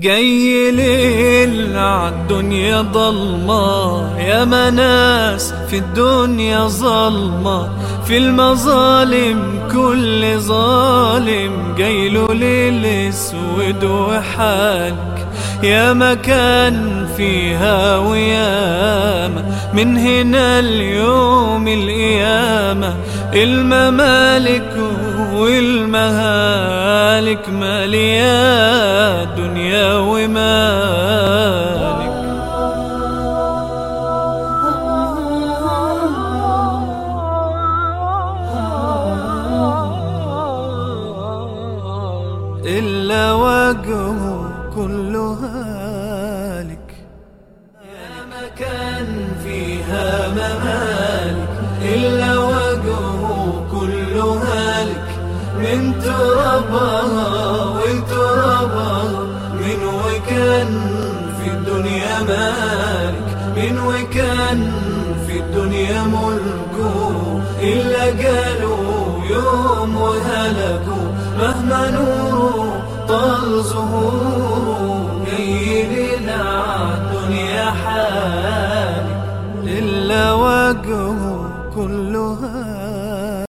جاي ليل عالدنيا ضلمة يا مناس في الدنيا ظلمة. في المظالم كل ظالم. جايله ليل أسود وحالك يا مكان فيها وياما من هنا اليوم القيامة. الممالك والمهالك مالية. دنيا ومالك. إلا وجهه كله هالك يا مكان فيها ممالك. إلا وجهه كله هالك من من وكان في الدنيا مالك من وكان في الدنيا ملكه إلا قالوا يوم وهلكوا مهما نوره طال ظهوره نيل الدنيا حالك إلا وجهه كلها.